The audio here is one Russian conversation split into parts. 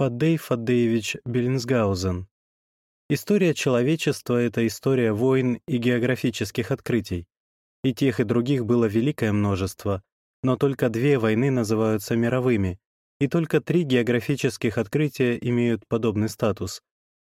Фаддей Фаддеевич Беллинсгаузен. История человечества — это история войн и географических открытий. И тех, и других было великое множество, но только две войны называются мировыми, и только три географических открытия имеют подобный статус.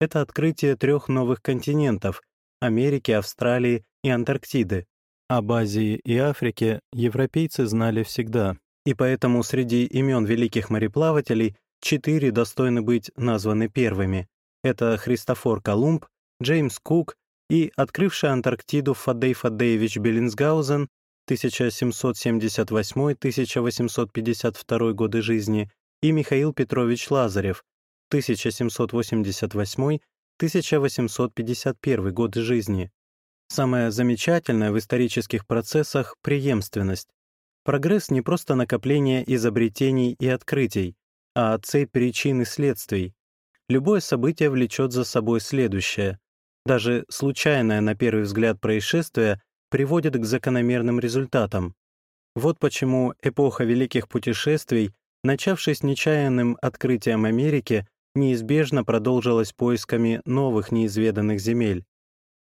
Это открытие трех новых континентов — Америки, Австралии и Антарктиды. Об Азии и Африке европейцы знали всегда, и поэтому среди имен великих мореплавателей четыре достойны быть названы первыми. Это Христофор Колумб, Джеймс Кук и открывший Антарктиду Фадей Фадеевич Беллинсгаузен 1778-1852 годы жизни и Михаил Петрович Лазарев 1788-1851 годы жизни. Самое замечательное в исторических процессах — преемственность. Прогресс — не просто накопление изобретений и открытий, а цепь причин и следствий. Любое событие влечет за собой следующее. Даже случайное на первый взгляд происшествие приводит к закономерным результатам. Вот почему эпоха великих путешествий, начавшись нечаянным открытием Америки, неизбежно продолжилась поисками новых неизведанных земель.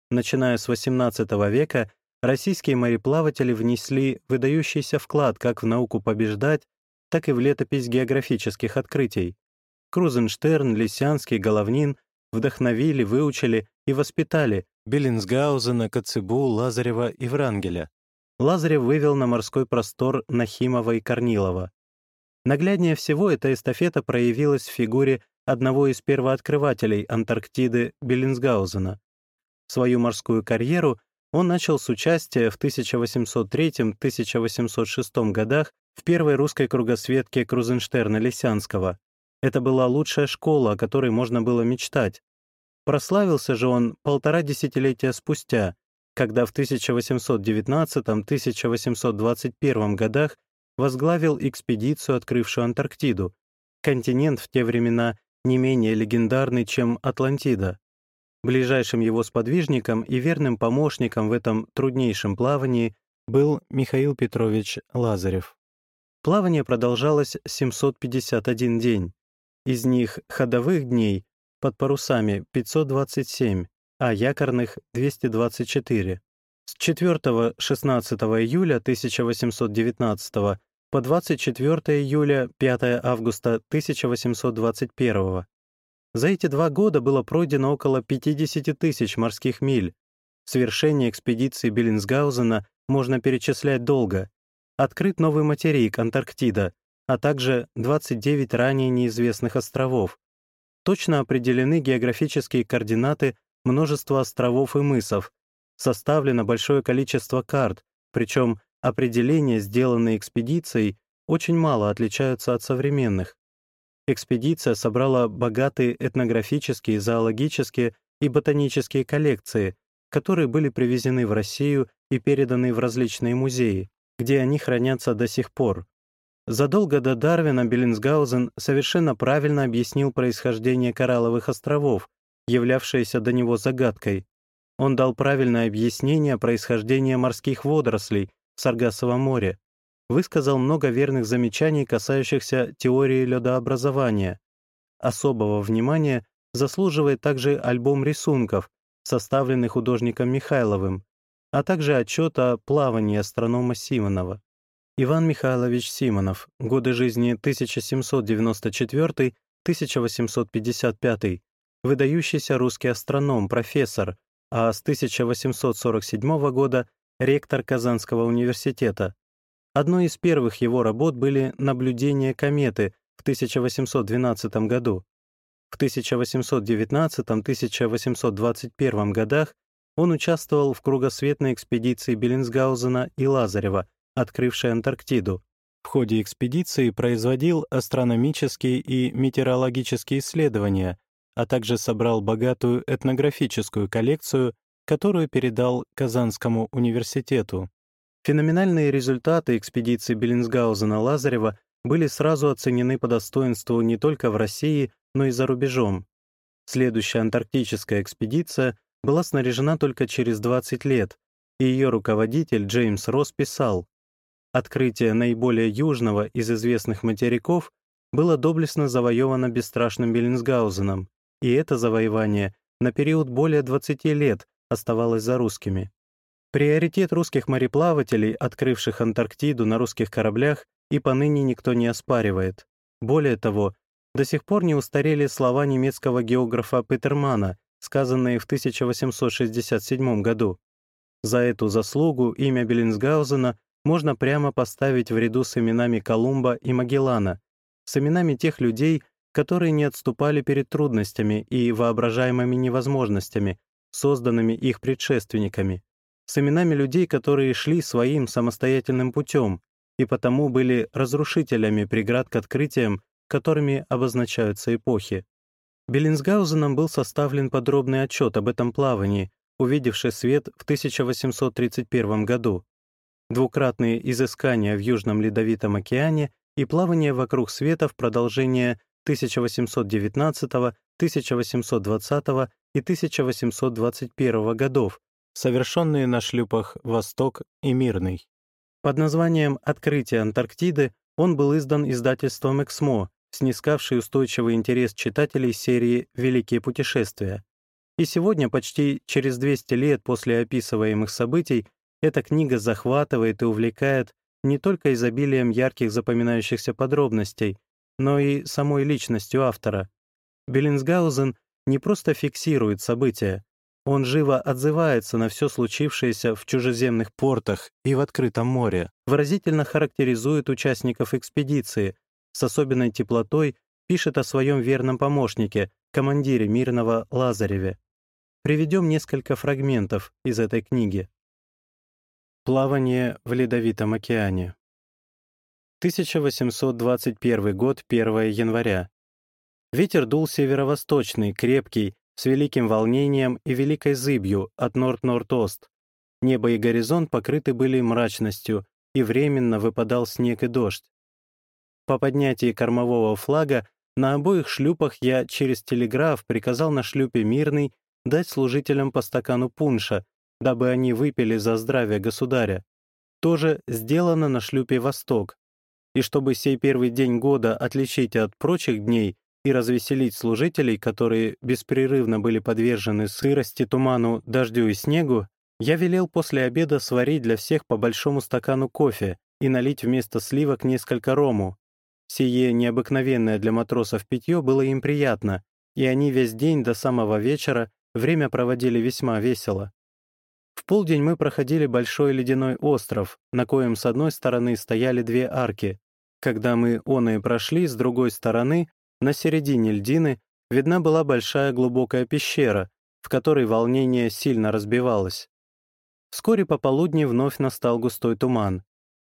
Начиная с XVIII века, российские мореплаватели внесли выдающийся вклад как в науку побеждать, так и в летопись географических открытий. Крузенштерн, Лисянский, Головнин вдохновили, выучили и воспитали Беллинсгаузена, Коцебу, Лазарева и Врангеля. Лазарев вывел на морской простор Нахимова и Корнилова. Нагляднее всего эта эстафета проявилась в фигуре одного из первооткрывателей Антарктиды Беллинсгаузена. Свою морскую карьеру он начал с участия в 1803-1806 годах в первой русской кругосветке Крузенштерна-Лисянского. Это была лучшая школа, о которой можно было мечтать. Прославился же он полтора десятилетия спустя, когда в 1819-1821 годах возглавил экспедицию, открывшую Антарктиду, континент в те времена не менее легендарный, чем Атлантида. Ближайшим его сподвижником и верным помощником в этом труднейшем плавании был Михаил Петрович Лазарев. Плавание продолжалось 751 день. Из них ходовых дней под парусами 527, а якорных — 224. С 4-16 июля 1819 по 24 июля 5 августа 1821. За эти два года было пройдено около 50 тысяч морских миль. Свершение экспедиции Беллинсгаузена можно перечислять долго, открыт новый материк Антарктида, а также 29 ранее неизвестных островов. Точно определены географические координаты множества островов и мысов, составлено большое количество карт, причем определения, сделанные экспедицией, очень мало отличаются от современных. Экспедиция собрала богатые этнографические, зоологические и ботанические коллекции, которые были привезены в Россию и переданы в различные музеи где они хранятся до сих пор. Задолго до Дарвина Беллинсгаузен совершенно правильно объяснил происхождение коралловых островов, являвшееся до него загадкой. Он дал правильное объяснение происхождения морских водорослей в Саргассовом море, высказал много верных замечаний, касающихся теории ледообразования. Особого внимания заслуживает также альбом рисунков, составленный художником Михайловым, а также отчет о плавании астронома Симонова. Иван Михайлович Симонов, годы жизни 1794-1855, выдающийся русский астроном, профессор, а с 1847 года ректор Казанского университета. Одной из первых его работ были наблюдения кометы в 1812 году. В 1819-1821 годах он участвовал в кругосветной экспедиции Беллинсгаузена и Лазарева, открывшей Антарктиду. В ходе экспедиции производил астрономические и метеорологические исследования, а также собрал богатую этнографическую коллекцию, которую передал Казанскому университету. Феноменальные результаты экспедиции Беллинсгаузена-Лазарева были сразу оценены по достоинству не только в России, но и за рубежом. Следующая антарктическая экспедиция была снаряжена только через 20 лет, и ее руководитель Джеймс Росс писал, «Открытие наиболее южного из известных материков было доблестно завоевано бесстрашным Беллинсгаузеном, и это завоевание на период более 20 лет оставалось за русскими. Приоритет русских мореплавателей, открывших Антарктиду на русских кораблях, и поныне никто не оспаривает. Более того, до сих пор не устарели слова немецкого географа Петермана, сказанные в 1867 году. За эту заслугу имя Беллинсгаузена можно прямо поставить в ряду с именами Колумба и Магеллана, с именами тех людей, которые не отступали перед трудностями и воображаемыми невозможностями, созданными их предшественниками, с именами людей, которые шли своим самостоятельным путем и потому были разрушителями преград к открытиям, которыми обозначаются эпохи. Беллинсгаузеном был составлен подробный отчет об этом плавании, увидевший свет в 1831 году. Двукратные изыскания в Южном Ледовитом океане и плавание вокруг света в продолжение 1819, 1820 и 1821 годов, совершенные на шлюпах «Восток» и «Мирный». Под названием «Открытие Антарктиды» он был издан издательством «Эксмо», снискавший устойчивый интерес читателей серии «Великие путешествия». И сегодня, почти через 200 лет после описываемых событий, эта книга захватывает и увлекает не только изобилием ярких запоминающихся подробностей, но и самой личностью автора. Беллинсгаузен не просто фиксирует события, он живо отзывается на все случившееся в чужеземных портах и в открытом море, выразительно характеризует участников экспедиции, с особенной теплотой пишет о своем верном помощнике, командире Мирного Лазареве. Приведем несколько фрагментов из этой книги. Плавание в Ледовитом океане. 1821 год, 1 января. Ветер дул северо-восточный, крепкий, с великим волнением и великой зыбью от норд-норд-ост. Небо и горизонт покрыты были мрачностью, и временно выпадал снег и дождь. По поднятии кормового флага на обоих шлюпах я через телеграф приказал на шлюпе «Мирный» дать служителям по стакану пунша, дабы они выпили за здравие государя. Тоже сделано на шлюпе «Восток». И чтобы сей первый день года отличить от прочих дней, и развеселить служителей, которые беспрерывно были подвержены сырости, туману, дождю и снегу, я велел после обеда сварить для всех по большому стакану кофе и налить вместо сливок несколько рому. Сие необыкновенное для матросов питье было им приятно, и они весь день до самого вечера время проводили весьма весело. В полдень мы проходили большой ледяной остров, на коем с одной стороны стояли две арки. Когда мы оные прошли, с другой стороны на середине льдины видна была большая глубокая пещера, в которой волнение сильно разбивалось. Вскоре пополудни вновь настал густой туман.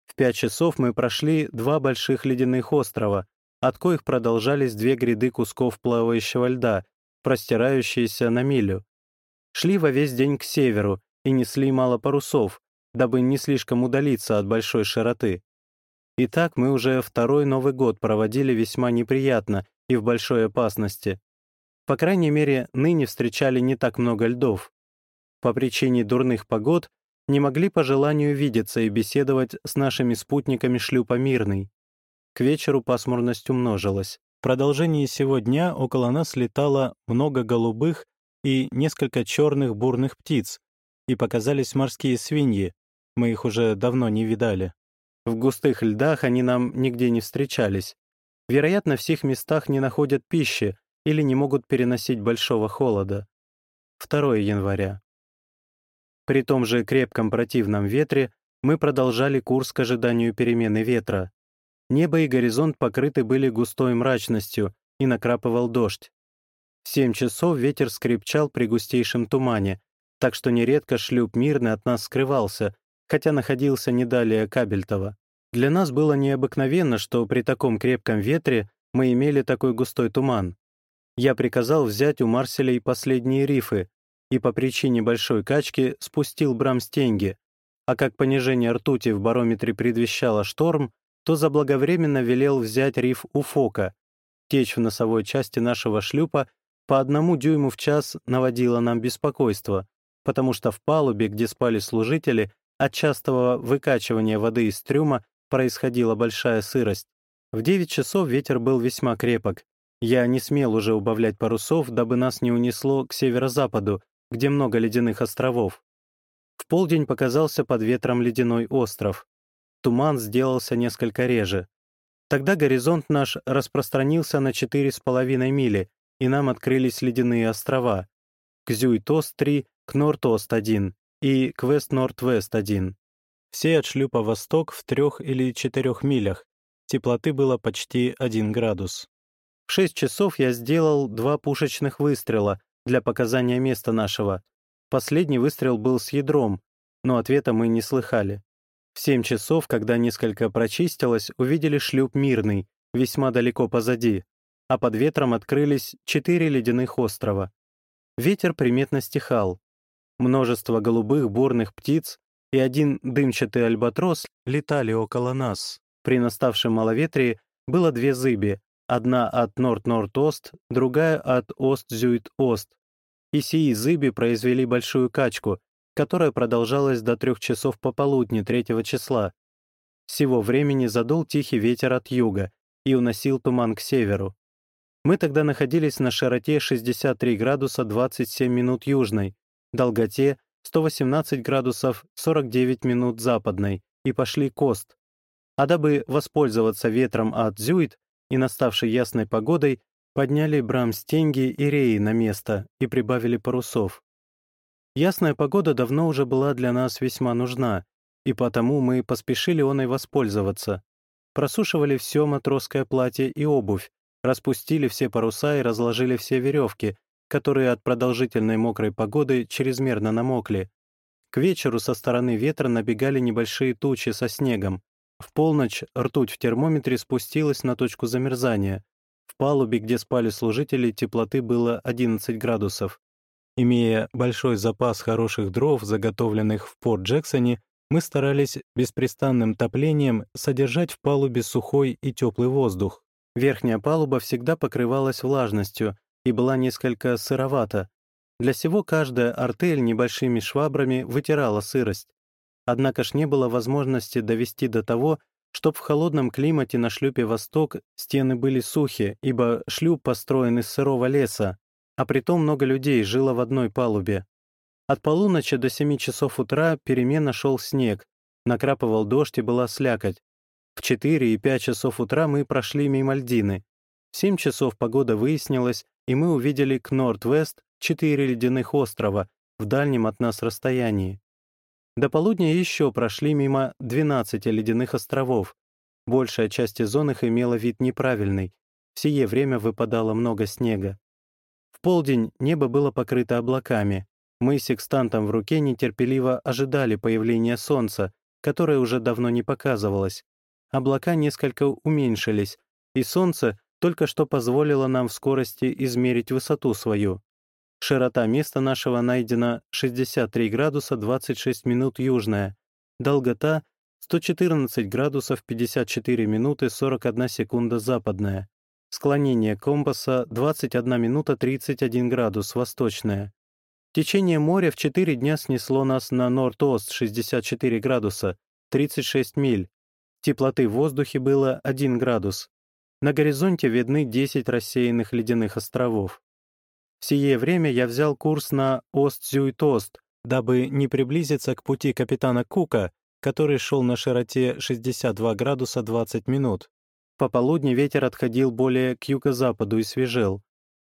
В пять часов мы прошли два больших ледяных острова, от коих продолжались две гряды кусков плавающего льда, простирающиеся на милю. Шли во весь день к северу и несли мало парусов, дабы не слишком удалиться от большой широты. И так мы уже второй Новый год проводили весьма неприятно и в большой опасности. По крайней мере, ныне встречали не так много льдов. По причине дурных погод не могли по желанию видеться и беседовать с нашими спутниками шлюпа «Мирный». К вечеру пасмурность умножилась. В продолжении сего дня около нас летало много голубых и несколько черных бурных птиц, и показались морские свиньи, мы их уже давно не видали. В густых льдах они нам нигде не встречались, Вероятно, в сих местах не находят пищи или не могут переносить большого холода. 2 января. При том же крепком противном ветре мы продолжали курс к ожиданию перемены ветра. Небо и горизонт покрыты были густой мрачностью, и накрапывал дождь. В семь часов ветер скрипчал при густейшем тумане, так что нередко шлюп мирный от нас скрывался, хотя находился не далее Кабельтова. Для нас было необыкновенно, что при таком крепком ветре мы имели такой густой туман. Я приказал взять у Марселей последние рифы и по причине большой качки спустил брамстенги, а как понижение ртути в барометре предвещало шторм, то заблаговременно велел взять риф у Фока. Течь в носовой части нашего шлюпа по одному дюйму в час наводила нам беспокойство, потому что в палубе, где спали служители, от частого выкачивания воды из трюма происходила большая сырость. В 9 часов ветер был весьма крепок. Я не смел уже убавлять парусов, дабы нас не унесло к северо-западу, где много ледяных островов. В полдень показался под ветром ледяной остров. Туман сделался несколько реже. Тогда горизонт наш распространился на 4,5 мили, и нам открылись ледяные острова. Кзюй-Тост-3, Кнор-Тост-1 и Квест-Норд-Вест-1. Все от шлюпа «Восток» в трех или четырех милях. Теплоты было почти 1 градус. В 6 часов я сделал два пушечных выстрела для показания места нашего. Последний выстрел был с ядром, но ответа мы не слыхали. В семь часов, когда несколько прочистилось, увидели шлюп мирный, весьма далеко позади, а под ветром открылись четыре ледяных острова. Ветер приметно стихал. Множество голубых бурных птиц и один дымчатый альбатрос летали около нас. При наставшем маловетрии было две зыби, одна от Норд-Норд-Ост, другая от Ост-Зюит-Ост. И сии зыби произвели большую качку, которая продолжалась до трех часов пополудни третьего числа. Всего времени задул тихий ветер от юга и уносил туман к северу. Мы тогда находились на широте 63 градуса 27 минут южной, долготе 118 градусов 49 минут западной и пошли кост. А дабы воспользоваться ветром от Зюит и наставшей ясной погодой, подняли брамстенги и реи на место и прибавили парусов. Ясная погода давно уже была для нас весьма нужна, и потому мы поспешили оной воспользоваться. Просушивали все матросское платье и обувь, распустили все паруса и разложили все веревки, которые от продолжительной мокрой погоды чрезмерно намокли. К вечеру со стороны ветра набегали небольшие тучи со снегом. В полночь ртуть в термометре спустилась на точку замерзания. В палубе, где спали служители, теплоты было 11 градусов. Имея большой запас хороших дров, заготовленных в порт Джексоне, мы старались беспрестанным топлением содержать в палубе сухой и теплый воздух. Верхняя палуба всегда покрывалась влажностью и была несколько сыровата. Для сего каждая артель небольшими швабрами вытирала сырость. Однако ж не было возможности довести до того, чтоб в холодном климате на шлюпе «Восток» стены были сухи, ибо шлюп построен из сырого леса, а притом много людей жило в одной палубе. От полуночи до семи часов утра переменно шел снег, накрапывал дождь и была слякоть. В четыре и пять часов утра мы прошли мимо льдины. В семь часов погода выяснилась, и мы увидели к Норд-Вест четыре ледяных острова в дальнем от нас расстоянии. До полудня еще прошли мимо 12 ледяных островов. Большая часть зон их имела вид неправильный. В сие время выпадало много снега полдень небо было покрыто облаками. Мы с секстантом в руке нетерпеливо ожидали появления солнца, которое уже давно не показывалось. Облака несколько уменьшились, и солнце только что позволило нам в скорости измерить высоту свою. Широта места нашего найдена 63 градуса 26 минут южная, долгота 114 градусов 54 минуты 41 секунда западная. Склонение компаса 21 минута 31 градус, восточное. Течение моря в 4 дня снесло нас на Норд-Ост 64 градуса, 36 миль. Теплоты в воздухе было 1 градус. На горизонте видны 10 рассеянных ледяных островов. В сие время я взял курс на Ост-Зюит-Ост, дабы не приблизиться к пути капитана Кука, который шел на широте 62 градуса 20 минут. Пополудни ветер отходил более к юго-западу и свежел.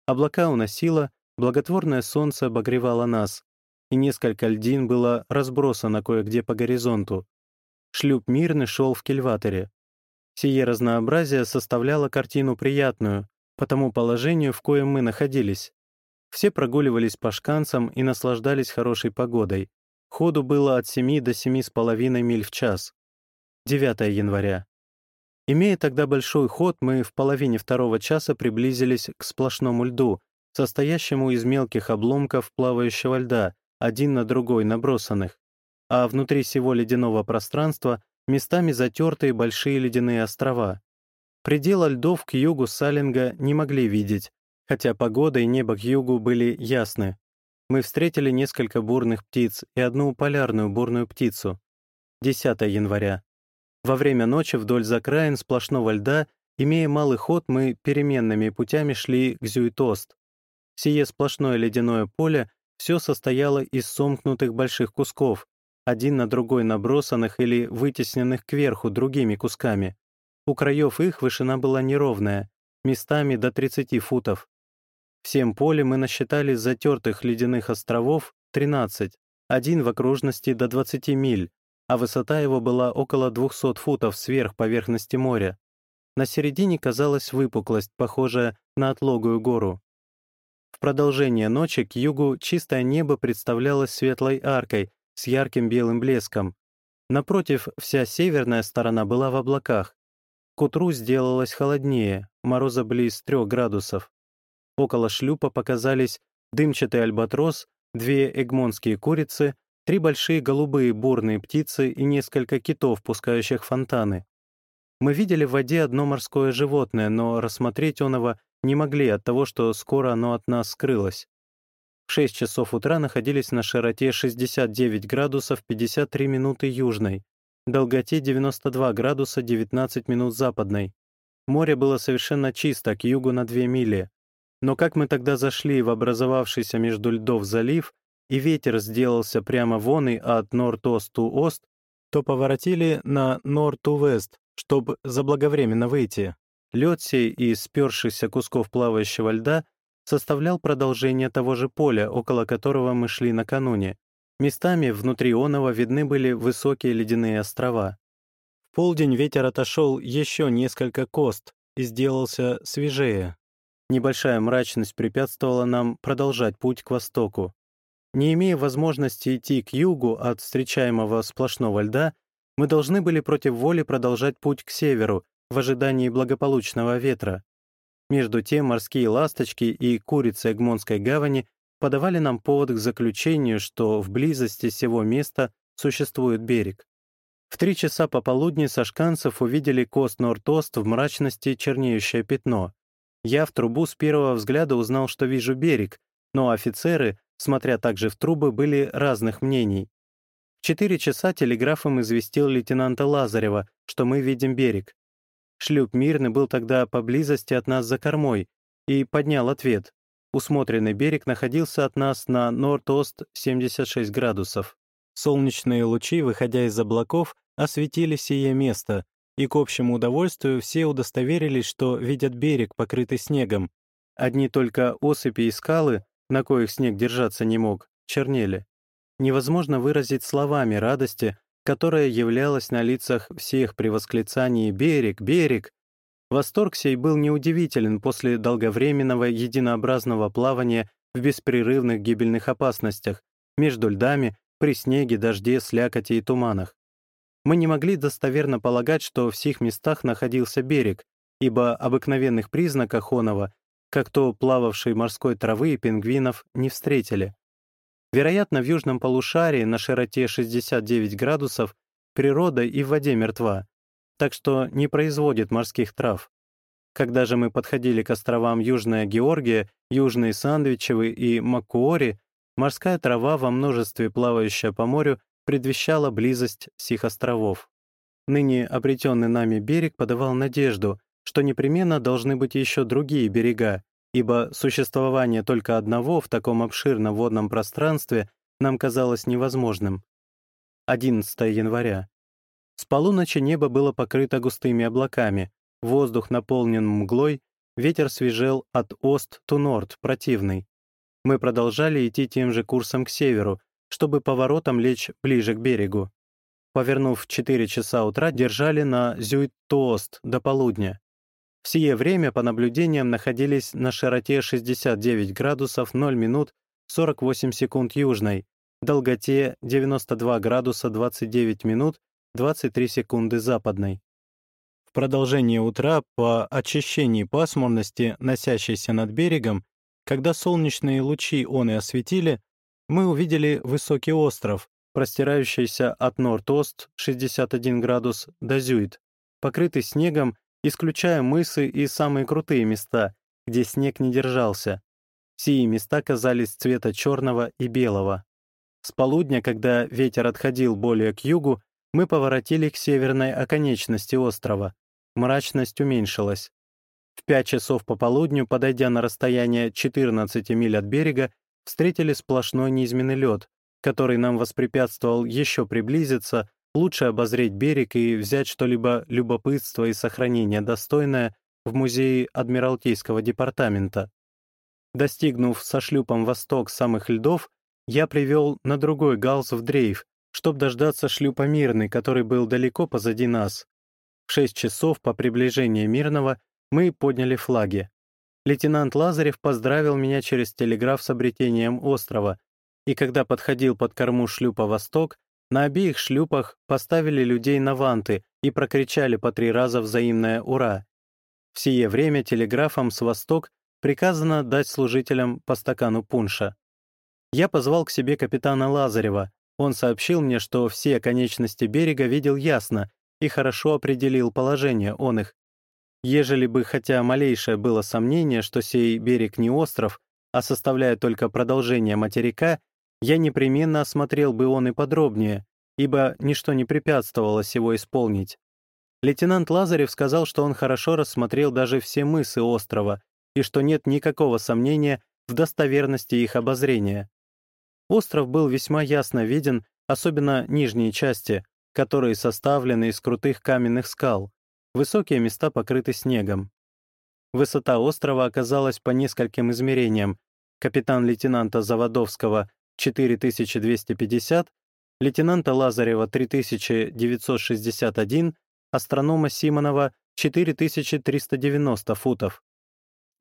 Облака уносило, благотворное солнце обогревало нас, и несколько льдин было разбросано кое-где по горизонту. Шлюп мирный шел в кильваторе. Сие разнообразие составляло картину приятную, по тому положению, в коем мы находились. Все прогуливались по шканцам и наслаждались хорошей погодой. Ходу было от 7 до 7,5 миль в час. 9 января. Имея тогда большой ход, мы в половине второго часа приблизились к сплошному льду, состоящему из мелких обломков плавающего льда, один на другой набросанных, а внутри всего ледяного пространства местами затертые большие ледяные острова. Предела льдов к югу Салинга не могли видеть, хотя погода и небо к югу были ясны. Мы встретили несколько бурных птиц и одну полярную бурную птицу. 10 января. Во время ночи вдоль закраин сплошного льда Имея малый ход, мы переменными путями шли к Зюитост. Сие сплошное ледяное поле все состояло из сомкнутых больших кусков, один на другой набросанных или вытесненных кверху другими кусками. У краев их вышина была неровная, местами до 30 футов. Всем поле мы насчитали затертых ледяных островов 13, один в окружности до 20 миль, а высота его была около 200 футов сверх поверхности моря. На середине казалась выпуклость, похожая на отлогую гору. В продолжение ночи к югу чистое небо представлялось светлой аркой с ярким белым блеском. Напротив, вся северная сторона была в облаках. К утру сделалось холоднее, мороза близ 3 градусов. Около шлюпа показались дымчатый альбатрос, две эгмонские курицы три большие голубые бурные птицы и несколько китов, пускающих фонтаны. Мы видели в воде одно морское животное, но рассмотреть оного не могли от того, что скоро оно от нас скрылось. В 6 часов утра находились на широте 69 градусов 53 минуты южной, долготе 92 градуса 19 минут западной. Море было совершенно чисто, к югу на 2 мили. Но как мы тогда зашли в образовавшийся между льдов залив, и ветер сделался прямо вон и от норд-ост-ту-ост, то поворотили на норд-ту-вест, чтобы заблаговременно выйти. Лед сей из спершихся кусков плавающего льда составлял продолжение того же поля, около которого мы шли накануне. Местами внутри оного видны были высокие ледяные острова. В полдень ветер отошел еще несколько кост и сделался свежее. Небольшая мрачность препятствовала нам продолжать путь к востоку. Не имея возможности идти к югу от встречаемого сплошного льда, мы должны были против воли продолжать путь к северу в ожидании благополучного ветра. Между тем морские ласточки и курицы Эгмонской гавани подавали нам повод к заключению, что в близости сего места существует берег. В три часа пополудни сашканцев увидели кост Норд-Ост в мрачности чернеющее пятно. Я в трубу с первого взгляда узнал, что вижу берег, но офицеры, смотря также в трубы, были разных мнений. В четыре часа телеграфом известил лейтенанта Лазарева, что мы видим берег. Шлюп «Мирный» был тогда поблизости от нас за кормой и поднял ответ. Усмотренный берег находился от нас на норд-ост 76 градусов. Солнечные лучи, выходя из облаков, осветили сие место, и к общему удовольствию все удостоверились, что видят берег, покрытый снегом. Одни только осыпи и скалы на коих снег держаться не мог, чернели. Невозможно выразить словами радости, которая являлась на лицах всех при восклицании «Берег! Берег!». Восторг сей был неудивителен после долговременного единообразного плавания в беспрерывных гибельных опасностях, между льдами, при снеге, дожде, слякоти и туманах. Мы не могли достоверно полагать, что в сих местах находился берег, ибо обыкновенных признаков онова как то плававшей морской травы и пингвинов, не встретили. Вероятно, в южном полушарии на широте 69 градусов природа и в воде мертва, так что не производит морских трав. Когда же мы подходили к островам Южная Георгия, Южные Сандвичевы и Маккуори, морская трава во множестве плавающая по морю предвещала близость сих островов. Ныне обретенный нами берег подавал надежду, что непременно должны быть еще другие берега, ибо существование только одного в таком обширном водном пространстве нам казалось невозможным. 11 января. С полуночи небо было покрыто густыми облаками, воздух наполнен мглой, ветер свежел от ост ту норд, противный. Мы продолжали идти тем же курсом к северу, чтобы поворотом лечь ближе к берегу. Повернув в 4 часа утра, держали на Зюит-Туост до полудня. В сие время по наблюдениям находились на широте 69 градусов 0 минут 48 секунд южной, долготе 92 градуса 29 минут 23 секунды западной. В продолжение утра, по очищении пасмурности, носящейся над берегом, когда солнечные лучи он и осветили, мы увидели высокий остров, простирающийся от Норд-Ост 61 градус до Зюит, покрытый снегом исключая мысы и самые крутые места, где снег не держался. Сие места казались цвета черного и белого. С полудня, когда ветер отходил более к югу, мы поворотили к северной оконечности острова. Мрачность уменьшилась. В 5 часов пополудню, подойдя на расстояние 14 миль от берега, встретили сплошной низменный лед, который нам воспрепятствовал еще приблизиться, лучше обозреть берег и взять что-либо любопытство и сохранение достойное в музее Адмиралтейского департамента. Достигнув со шлюпом «Восток» самых льдов, я привел на другой галс в дрейф, чтобы дождаться шлюпа «Мирный», который был далеко позади нас. В шесть часов по приближении «Мирного» мы подняли флаги. Лейтенант Лазарев поздравил меня через телеграф с обретением острова, и когда подходил под корму шлюпа «Восток», на обеих шлюпах поставили людей на ванты и прокричали по три раза взаимное «Ура!». В сие время телеграфом с «Восток» приказано дать служителям по стакану пунша. Я позвал к себе капитана Лазарева. Он сообщил мне, что все оконечности берега видел ясно и хорошо определил положение он их. Ежели бы хотя малейшее было сомнение, что сей берег не остров, а составляет только продолжение материка, я непременно осмотрел бы он и подробнее, ибо ничто не препятствовало сего исполнить. Лейтенант Лазарев сказал, что он хорошо рассмотрел даже все мысы острова и что нет никакого сомнения в достоверности их обозрения. Остров был весьма ясно виден, особенно нижние части, которые составлены из крутых каменных скал. Высокие места покрыты снегом. Высота острова оказалась по нескольким измерениям. Капитан-лейтенанта Заводовского 4250, лейтенанта Лазарева 3961, астронома Симонова 4390 футов.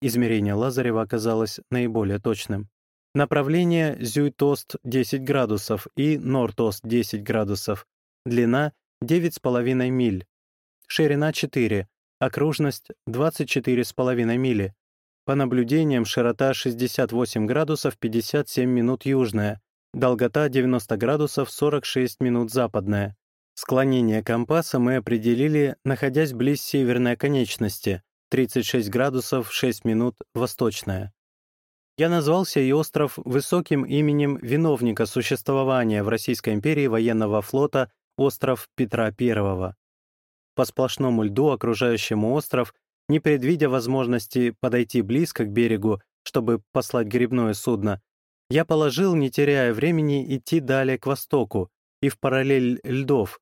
Измерение Лазарева оказалось наиболее точным. Направление Зюйтост 10 градусов и Нортост 10 градусов. Длина 9,5 миль. Ширина 4. Окружность 24,5 мили. По наблюдениям, широта 68 градусов 57 минут южная, долгота 90 градусов 46 минут западная. Склонение компаса мы определили, находясь близ северной оконечности, 36 градусов 6 минут восточная. Я назвал сей остров высоким именем виновника существования в Российской империи военного флота остров Петра I. По сплошному льду, окружающему остров, не предвидя возможности подойти близко к берегу, чтобы послать грибное судно, я положил, не теряя времени, идти далее к востоку и в параллель льдов,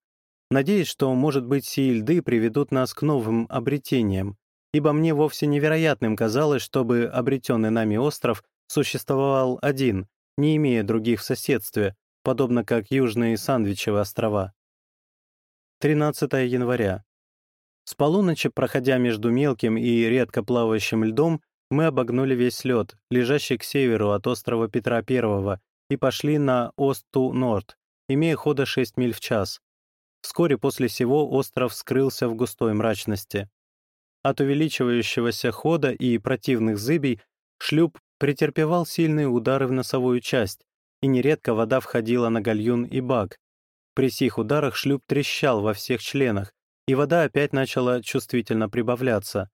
надеясь, что, может быть, сии льды приведут нас к новым обретениям, ибо мне вовсе невероятным казалось, чтобы обретенный нами остров существовал один, не имея других в соседстве, подобно как Южные Сандвичевы острова. 13 января. С полуночи, проходя между мелким и редко плавающим льдом, мы обогнули весь лед, лежащий к северу от острова Петра I, и пошли на Осту-Норд, имея хода 6 миль в час. Вскоре после сего остров скрылся в густой мрачности. От увеличивающегося хода и противных зыбей шлюп претерпевал сильные удары в носовую часть, и нередко вода входила на гальюн и бак. При сих ударах шлюп трещал во всех членах, и вода опять начала чувствительно прибавляться.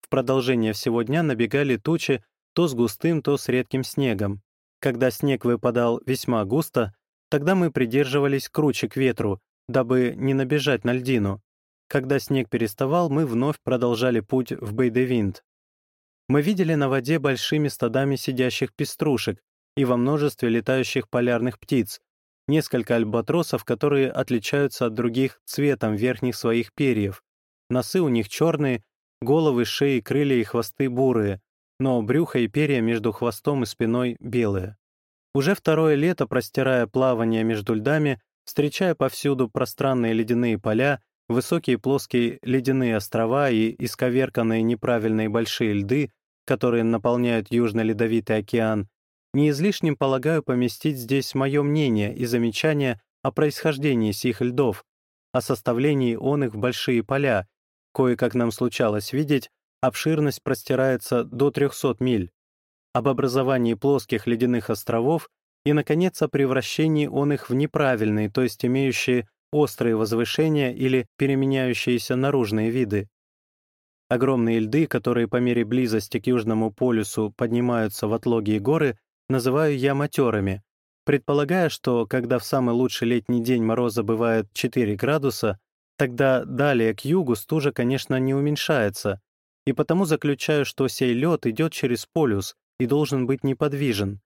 В продолжение всего дня набегали тучи то с густым, то с редким снегом. Когда снег выпадал весьма густо, тогда мы придерживались круче к ветру, дабы не набежать на льдину. Когда снег переставал, мы вновь продолжали путь в Бейдевинт. Мы видели на воде большими стадами сидящих пеструшек и во множестве летающих полярных птиц, несколько альбатросов, которые отличаются от других цветом верхних своих перьев. Носы у них черные, головы, шеи, крылья и хвосты бурые, но брюхо и перья между хвостом и спиной белые. Уже второе лето, простирая плавание между льдами, встречая повсюду пространные ледяные поля, высокие плоские ледяные острова и исковерканные неправильные большие льды, которые наполняют Южно-Ледовитый океан, не излишним полагаю поместить здесь мое мнение и замечания о происхождении сих льдов, о составлении он их в большие поля, кое-как нам случалось видеть, обширность простирается до 300 миль, об образовании плоских ледяных островов и, наконец, о превращении он их в неправильные, то есть имеющие острые возвышения или переменяющиеся наружные виды. Огромные льды, которые по мере близости к Южному полюсу поднимаются в отлогие горы, называю я матерами, предполагая, что когда в самый лучший летний день мороза бывает 4 градуса, тогда далее к югу стужа, конечно, не уменьшается, и потому заключаю, что сей лед идет через полюс и должен быть неподвижен,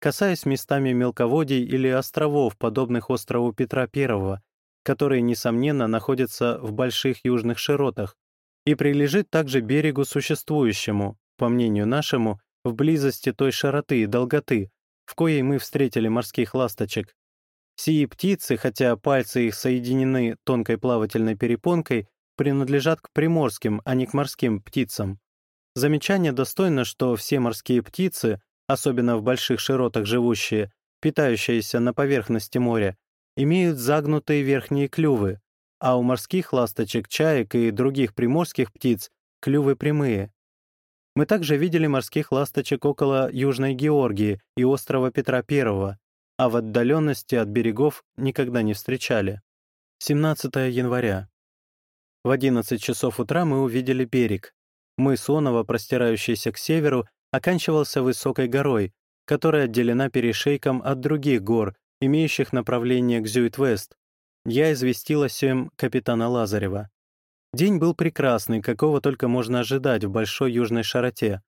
касаясь местами мелководий или островов, подобных острову Петра I, которые, несомненно, находятся в больших южных широтах, и прилежит также берегу существующему, по мнению нашему, в близости той широты и долготы, в коей мы встретили морских ласточек. Сии птицы, хотя пальцы их соединены тонкой плавательной перепонкой, принадлежат к приморским, а не к морским птицам. Замечание достойно, что все морские птицы, особенно в больших широтах живущие, питающиеся на поверхности моря, имеют загнутые верхние клювы, а у морских ласточек, чаек и других приморских птиц клювы прямые. Мы также видели морских ласточек около Южной Георгии и острова Петра I, а в отдаленности от берегов никогда не встречали. 17 января. В 11 часов утра мы увидели берег. Мыс Онова, простирающийся к северу, оканчивался высокой горой, которая отделена перешейком от других гор, имеющих направление к Зюит-Вест. Я известил о сем капитана Лазарева. День был прекрасный, какого только можно ожидать в большой южной широте.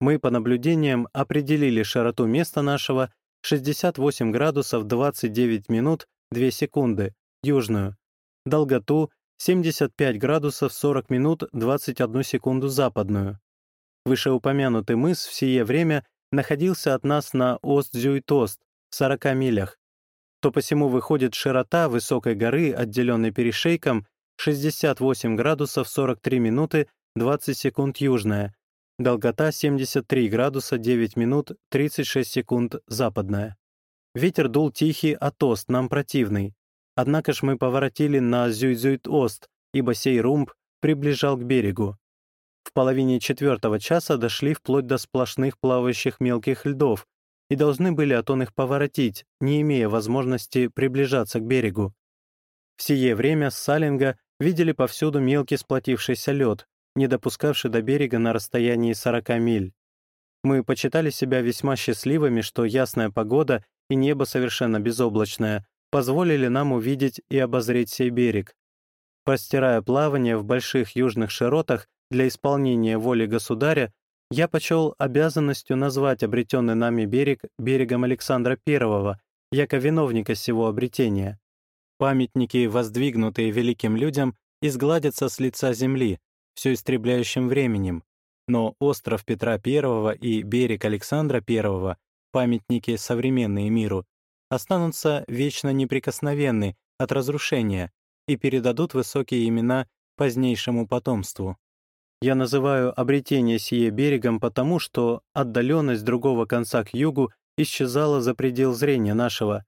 Мы по наблюдениям определили широту места нашего 68 градусов 29 минут 2 секунды, южную, долготу 75 градусов 40 минут 21 секунду западную. Вышеупомянутый мыс в сие время находился от нас на Ост-Зюйтост, в 40 милях. То посему выходит широта высокой горы, отделенной перешейком, 68 градусов 43 минуты 20 секунд южная, долгота 73 градуса 9 минут 36 секунд западная. Ветер дул тихий, а тост нам противный. Однако ж мы поворотили на Зюйзюйт-Ост, ибо сей румб приближал к берегу. В половине четвертого часа дошли вплоть до сплошных плавающих мелких льдов и должны были от он их поворотить, не имея возможности приближаться к берегу. В сие время с Салинга видели повсюду мелкий сплотившийся лед, не допускавший до берега на расстоянии 40 миль. Мы почитали себя весьма счастливыми, что ясная погода и небо совершенно безоблачное позволили нам увидеть и обозреть сей берег. Простирая плавание в больших южных широтах для исполнения воли государя, я почел обязанностью назвать обретенный нами берег берегом Александра I, яко виновника сего обретения. Памятники, воздвигнутые великим людям, изгладятся с лица земли, все истребляющим временем, но остров Петра I и берег Александра I, памятники, современные миру, останутся вечно неприкосновенны от разрушения и передадут высокие имена позднейшему потомству. Я называю обретение сие берегом потому, что отдаленность другого конца к югу исчезала за предел зрения нашего,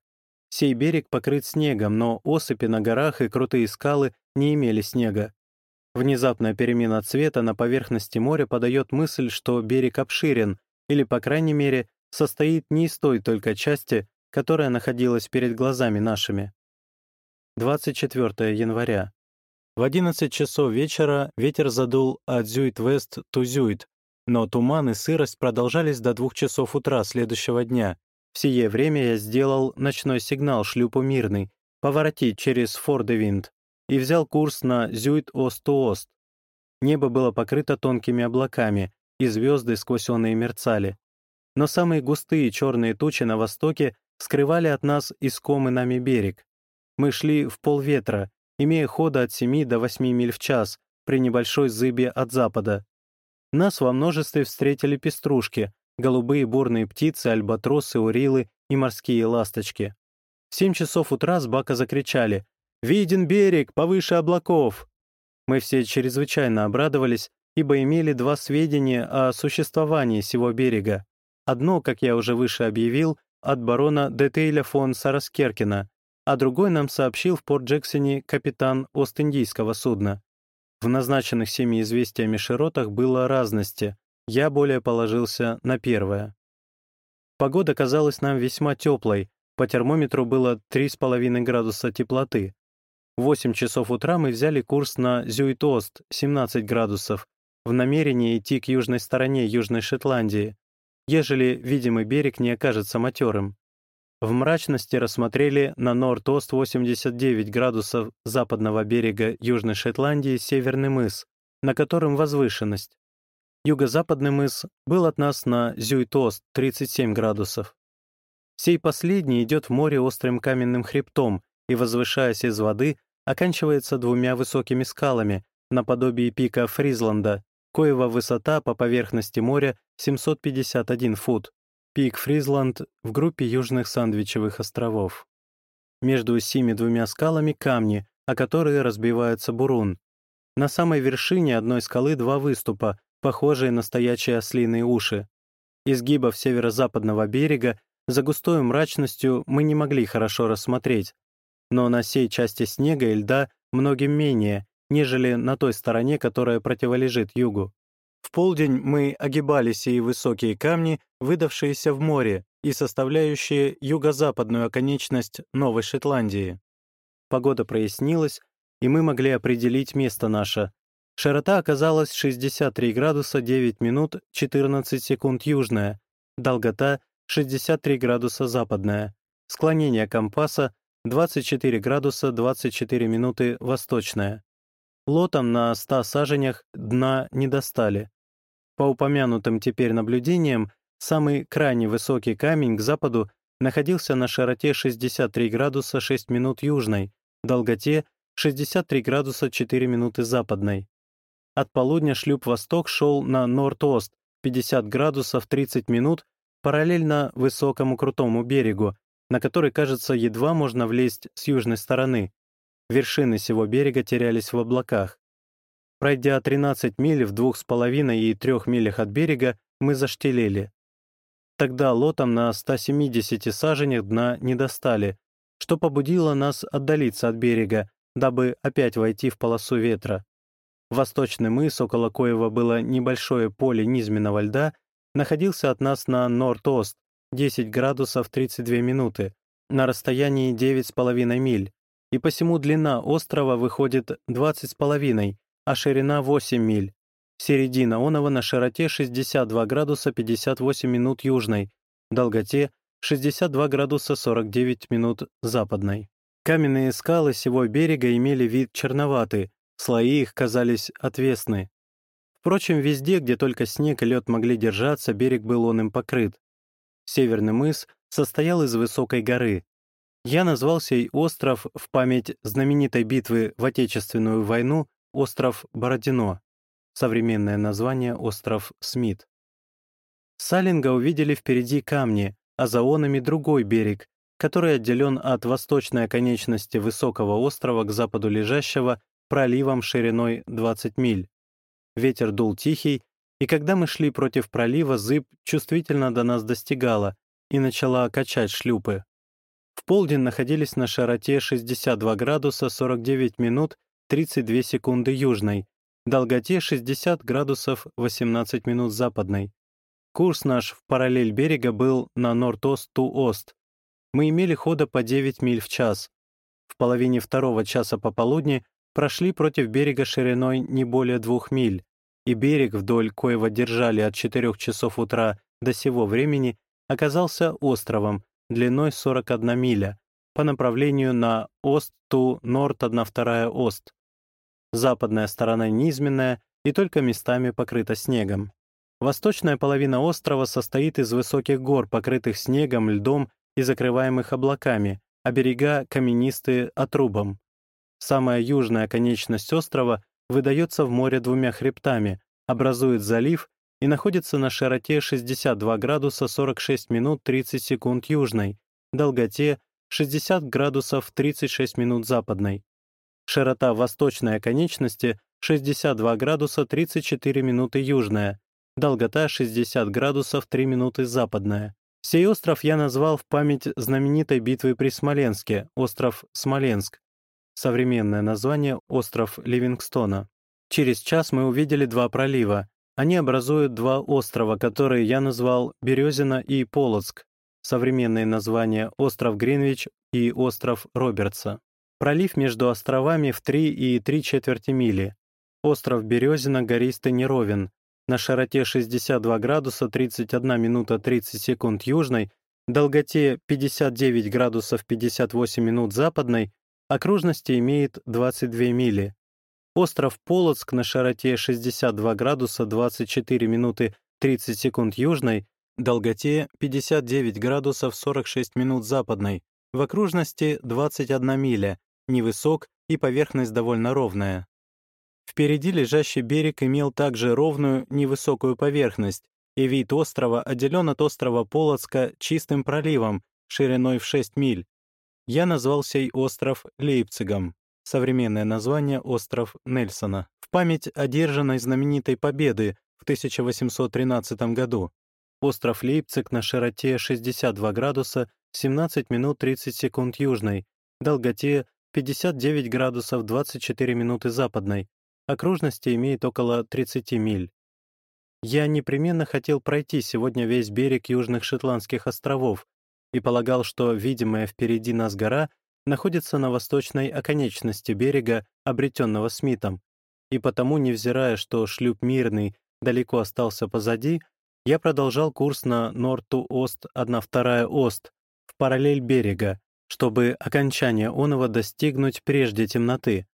Сей берег покрыт снегом, но осыпи на горах и крутые скалы не имели снега. Внезапная перемена цвета на поверхности моря подает мысль, что берег обширен, или, по крайней мере, состоит не из той только части, которая находилась перед глазами нашими. 24 января. В 11 часов вечера ветер задул от Зюит-Вест ту Зюит, но туман и сырость продолжались до двух часов утра следующего дня, в сие время я сделал ночной сигнал шлюпу «Мирный» поворотить через Фордевинд и взял курс на Зюит-Ост-Ост. Небо было покрыто тонкими облаками, и звезды сквозь оные мерцали. Но самые густые черные тучи на востоке скрывали от нас искомый нами берег. Мы шли в полветра, имея хода от 7 до 8 миль в час при небольшой зыбе от запада. Нас во множестве встретили пеструшки, голубые бурные птицы, альбатросы, урилы и морские ласточки. В семь часов утра с бака закричали «Виден берег, повыше облаков!». Мы все чрезвычайно обрадовались, ибо имели два сведения о существовании сего берега. Одно, как я уже выше объявил, от барона Детейля фон Сараскеркина, а другой нам сообщил в Порт-Джексоне капитан Ост-Индийского судна. В назначенных всеми известиями широтах было разности, я более положился на первое. Погода казалась нам весьма теплой, по термометру было 3,5 градуса теплоты. В 8 часов утра мы взяли курс на Зюитост, 17 градусов, в намерении идти к южной стороне Южной Шотландии, ежели видимый берег не окажется матерым. В мрачности рассмотрели на Норд-Ост 89 градусов западного берега Южной Шотландии Северный мыс, на котором возвышенность. Юго-западный мыс был от нас на Зюйтост, 37 градусов. Сей последний идет в море острым каменным хребтом и, возвышаясь из воды, оканчивается двумя высокими скалами, наподобие пика Фризланда, коего высота по поверхности моря 751 фут. Пик Фризланд в группе Южных Сандвичевых островов. Между сими двумя скалами камни, о которые разбивается бурун. На самой вершине одной скалы два выступа, похожие на стоячие ослиные уши. Изгибов северо-западного берега за густой мрачностью мы не могли хорошо рассмотреть, но на сей части снега и льда многим менее, нежели на той стороне, которая противолежит югу. В полдень мы огибали сии высокие камни, выдавшиеся в море и составляющие юго-западную оконечность Новой Шотландии. Погода прояснилась, и мы могли определить место наше. Широта оказалась 63 градуса 9 минут 14 секунд южная, долгота — 63 градуса западная, склонение компаса 24 градуса 24 минуты восточная. Лотом на 100 саженях дна не достали. По упомянутым теперь наблюдениям, самый крайне высокий камень к западу находился на широте 63 градуса 6 минут южной, долготе 63 градуса 4 минуты западной. От полудня шлюп «Восток» шел на норд-ост 50 градусов 30 минут параллельно высокому крутому берегу, на который, кажется, едва можно влезть с южной стороны. Вершины всего берега терялись в облаках. Пройдя 13 миль в двух с половиной и трех милях от берега, мы заштелели. Тогда лотом на 170 саженях дна не достали, что побудило нас отдалиться от берега, дабы опять войти в полосу ветра. Восточный мыс, около коего было небольшое поле низменного льда, находился от нас на норд-ост, 10 градусов 32 минуты, на расстоянии 9,5 миль, и посему длина острова выходит 20,5, а ширина 8 миль. Середина онова на широте 62 градуса 58 минут южной, долготе 62 градуса 49 минут западной. Каменные скалы всего берега имели вид черноватый, слои их казались отвесны. Впрочем, везде, где только снег и лед могли держаться, берег был он им покрыт. Северный мыс состоял из высокой горы. Я назвал сей остров в память знаменитой битвы в Отечественную войну остров Бородино, современное название остров Смит. Салинга увидели впереди камни, а за онами другой берег, который отделен от восточной оконечности высокого острова к западу лежащего проливом шириной 20 миль. Ветер дул тихий, и когда мы шли против пролива, зыб чувствительно до нас достигала и начала качать шлюпы. В полдень находились на широте 62 градуса 49 минут 32 секунды южной, долготе 60 градусов 18 минут западной. Курс наш в параллель берега был на норд-ост-ту-ост. Мы имели хода по 9 миль в час. В половине второго часа пополудни прошли против берега шириной не более двух миль и берег, вдоль коего держали от 4 часов утра до сего времени, оказался островом длиной 41 миля по направлению на Ост-ту-Норд 1-2 Ост. Западная сторона низменная и только местами покрыта снегом. Восточная половина острова состоит из высоких гор, покрытых снегом, льдом и закрываемых облаками, а берега каменистые отрубом. Самая южная конечность острова выдается в море двумя хребтами, образует залив и находится на широте 62 градуса 46 минут 30 секунд южной, долготе 60 градусов 36 минут западной. Широта восточной оконечности 62 градуса 34 минуты южная, долгота 60 градусов 3 минуты западная. Сей остров я назвал в память знаменитой битвы при Смоленске, остров Смоленск, современное название — остров Ливингстона. Через час мы увидели два пролива. Они образуют два острова, которые я назвал Березина и Полоцк, современные названия — остров Гринвич и остров Робертса. Пролив между островами в 3 и 3 четверти мили. Остров Березина гористый неровен. На широте 62 градуса 31 минута 30 секунд южной, долготе 59 градусов 58 минут западной Окружности имеет 22 мили. остров Полоцк на широте 62 градуса 24 минуты 30 секунд южной, долготе 59 градусов 46 минут западной, в окружности 21 миля, невысок и поверхность довольно ровная. Впереди лежащий берег имел также ровную, невысокую поверхность, и вид острова отделен от острова Полоцка чистым проливом шириной в 6 миль. Я назвал сей остров Лейпцигом, современное название — остров Нельсона, в память одержанной знаменитой победы в 1813 году. Остров Лейпциг на широте 62 градуса 17 минут 30 секунд южной, долготе 59 градусов 24 минуты западной, окружности имеет около 30 миль. Я непременно хотел пройти сегодня весь берег Южных Шотландских островов и полагал, что видимая впереди нас гора находится на восточной оконечности берега, обретенного Смитом, и потому, невзирая, что шлюп мирный далеко остался позади, я продолжал курс на Норту-Ост, 1-2 Ост, в параллель берега, чтобы окончание оного достигнуть прежде темноты,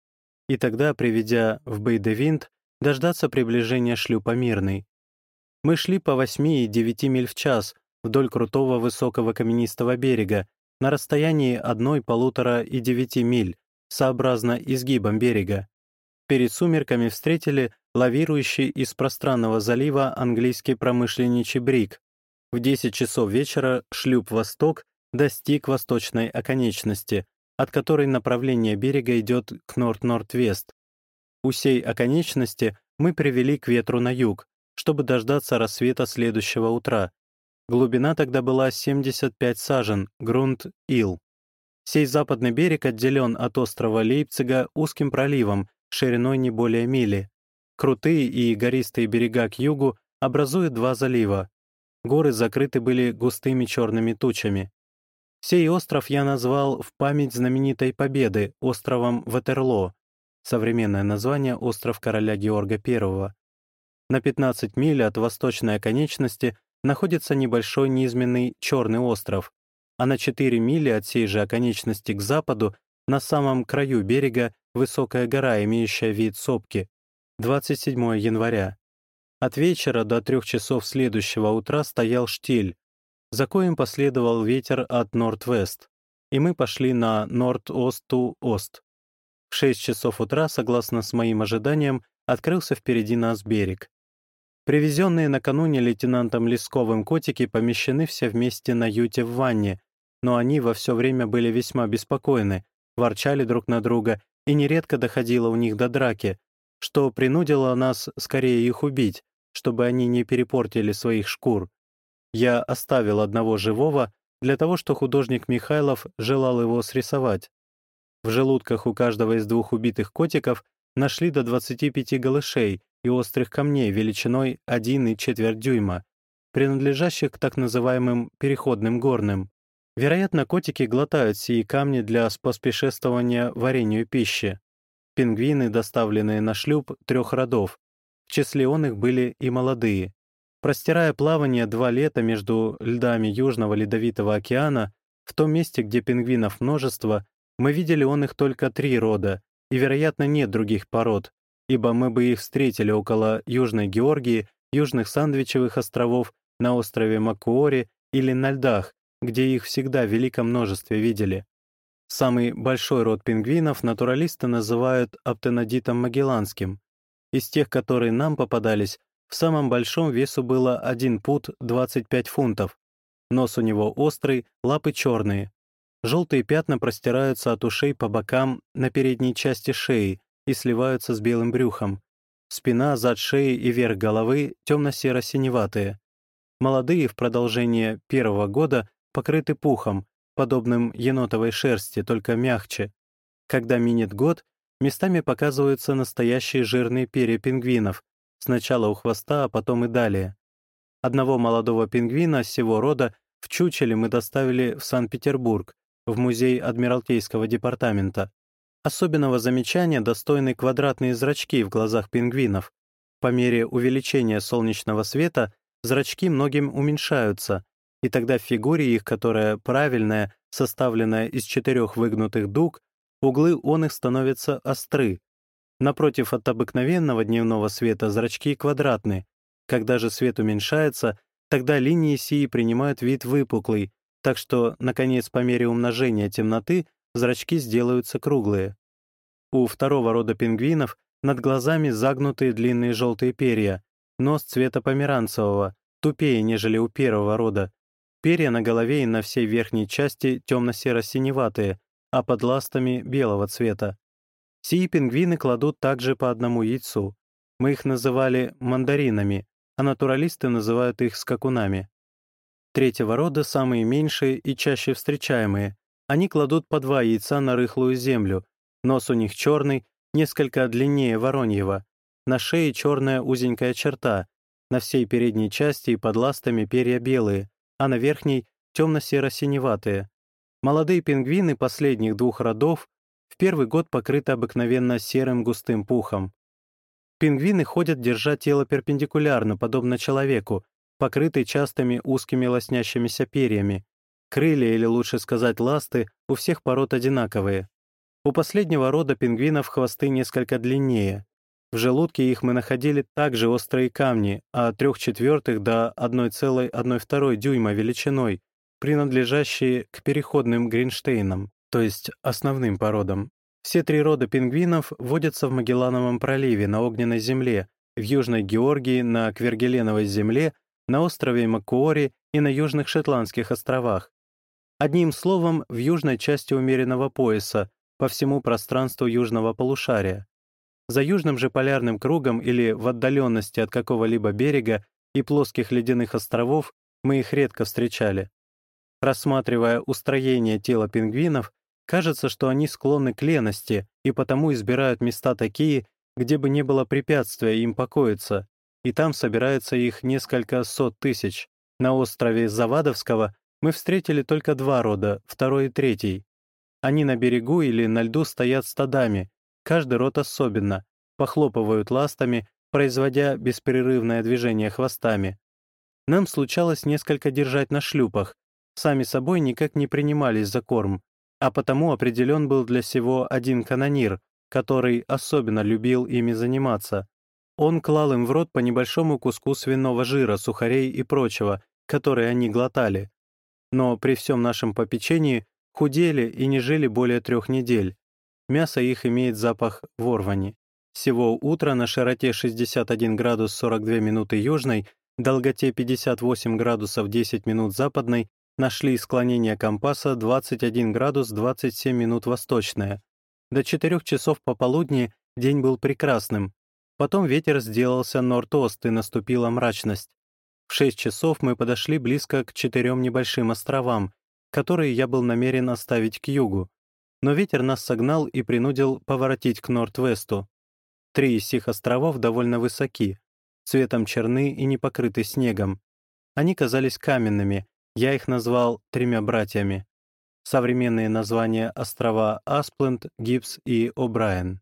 и тогда, приведя в Бейдевинт, дождаться приближения шлюпа мирный. Мы шли по 8 и 9 миль в час вдоль крутого высокого каменистого берега на расстоянии одной, полутора и девяти миль, сообразно изгибам берега. Перед сумерками встретили лавирующий из пространного залива английский промышленничий брик. В 10 часов вечера шлюп «Восток» достиг восточной оконечности, от которой направление берега идет к норд-норд-вест. У сей оконечности мы привели к ветру на юг, чтобы дождаться рассвета следующего утра. Глубина тогда была 75 сажен, грунт — ил. Сей западный берег отделен от острова Лейпцига узким проливом, шириной не более мили. Крутые и гористые берега к югу образуют два залива. Горы закрыты были густыми черными тучами. Сей остров я назвал в память знаменитой победы островом Ватерло, современное название — остров короля Георга I. На 15 миль от восточной оконечности находится небольшой низменный Черный остров, а на 4 мили от сей же оконечности к западу, на самом краю берега, высокая гора, имеющая вид сопки. 27 января. От вечера до трех часов следующего утра стоял штиль, за коим последовал ветер от норд-вест, и мы пошли на норд-ост-ту-ост. В 6 часов утра, согласно с моим ожиданиям, открылся впереди нас берег. Привезенные накануне лейтенантом Лесковым котики помещены все вместе на юте в ванне, но они во все время были весьма беспокойны, ворчали друг на друга, и нередко доходило у них до драки, что принудило нас скорее их убить, чтобы они не перепортили своих шкур. Я оставил одного живого для того, что художник Михайлов желал его срисовать. В желудках у каждого из двух убитых котиков нашли до 25 голышей и острых камней величиной 1 и четверть дюйма, принадлежащих к так называемым переходным горным. Вероятно, котики глотают сии камни для поспешествования варению пищи. Пингвины, доставленные на шлюп трех родов, в числе он их были и молодые. Простирая плавание два лета между льдами Южного Ледовитого океана, в том месте, где пингвинов множество, мы видели он их только три рода, и, вероятно, нет других пород, ибо мы бы их встретили около Южной Георгии, Южных Сандвичевых островов, на острове Макуори или на льдах, где их всегда в великом множестве видели. Самый большой род пингвинов натуралисты называют аптенодитом магелланским. Из тех, которые нам попадались, в самом большом весу было 1 пут 25 фунтов. Нос у него острый, лапы черные. Желтые пятна простираются от ушей по бокам на передней части шеи и сливаются с белым брюхом. Спина, зад шеи и верх головы темно-серо-синеватые. Молодые в продолжение первого года покрыты пухом, подобным енотовой шерсти, только мягче. Когда минет год, местами показываются настоящие жирные перья пингвинов, Сначала у хвоста, а потом и далее. Одного молодого пингвина всего рода в чучеле мы доставили в Санкт-Петербург, в музей Адмиралтейского департамента. Особенного замечания достойны квадратные зрачки в глазах пингвинов. По мере увеличения солнечного света зрачки многим уменьшаются, и тогда в фигуре их, которая правильная, составленная из четырех выгнутых дуг, углы он их становятся остры, Напротив, от обыкновенного дневного света зрачки квадратны. Когда же свет уменьшается, тогда линии сии принимают вид выпуклый, так что, наконец, по мере умножения темноты зрачки сделаются круглые. У второго рода пингвинов над глазами загнутые длинные желтые перья, нос цвета померанцевого, тупее, нежели у первого рода. Перья на голове и на всей верхней части темно-серо-синеватые, а под ластами белого цвета. Сии пингвины кладут также по одному яйцу. Мы их называли мандаринами, а натуралисты называют их скакунами. Третьего рода самые меньшие и чаще встречаемые. Они кладут по два яйца на рыхлую землю. Нос у них черный, несколько длиннее вороньего. На шее черная узенькая черта. На всей передней части и под ластами перья белые, а на верхней — темно-серо-синеватые. Молодые пингвины последних двух родов в первый год покрыты обыкновенно серым густым пухом. Пингвины ходят, держа тело перпендикулярно, подобно человеку, покрытый частыми узкими лоснящимися перьями. Крылья, или лучше сказать ласты, у всех пород одинаковые. У последнего рода пингвинов хвосты несколько длиннее. В желудке их мы находили также острые камни, а от трех четвертых до 1,1,2 дюйма величиной, принадлежащие к переходным Гринштейнам, то есть основным породам. Все три рода пингвинов водятся в Магеллановом проливе на Огненной земле, в Южной Георгии, на Квергеленовой земле, на острове Макуори и на Южных Шотландских островах. Одним словом, в южной части умеренного пояса, по всему пространству южного полушария. За южным же полярным кругом или в отдаленности от какого-либо берега и плоских ледяных островов мы их редко встречали. Рассматривая устроение тела пингвинов, кажется, что они склонны к лености и потому избирают места такие, где бы не было препятствия им покоиться, и там собирается их несколько сот тысяч. На острове Завадовского мы встретили только два рода, второй и третий. Они на берегу или на льду стоят стадами, каждый род особенно, похлопывают ластами, производя беспрерывное движение хвостами. Нам случалось несколько держать на шлюпах, сами собой никак не принимались за корм, а потому определен был для сего один канонир, который особенно любил ими заниматься. Он клал им в рот по небольшому куску свиного жира, сухарей и прочего, которые они глотали. Но при всем нашем попечении худели и не жили более трех недель. Мясо их имеет запах ворвани. Всего утра на широте 61 градус 42 минуты южной, долготе 58 градусов 10 минут западной нашли склонение компаса 21 градус 27 минут восточное. До 4 часов пополудни день был прекрасным. Потом ветер сделался норд-ост и наступила мрачность. В 6 часов мы подошли близко к четырем небольшим островам, которые я был намерен оставить к югу. Но ветер нас согнал и принудил поворотить к норд-весту. Три из сих островов довольно высоки, цветом черны и не покрыты снегом. Они казались каменными, я их назвал тремя братьями. Современные названия острова Аспленд, Гибс и О'Брайен.